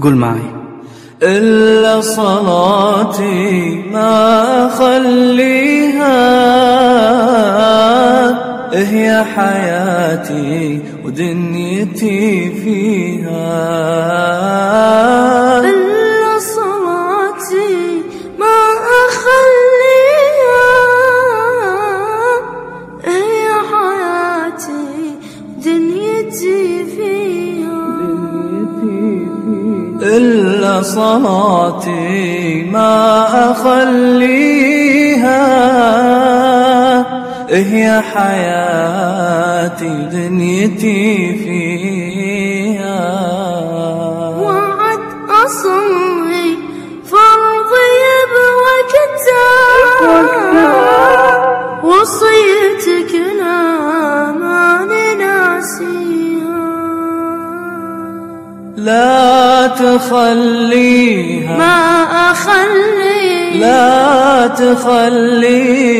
قول معي. إلا صلاتي ما أخليها. هي حياتي ودنيتي فيها. إلا صلاتي ما أخليها. هي حياتي دنيتي فيها. وعد أصلي فرضي بوقتها وصيتك لا تخليها. ما أخلي. لا تخليها.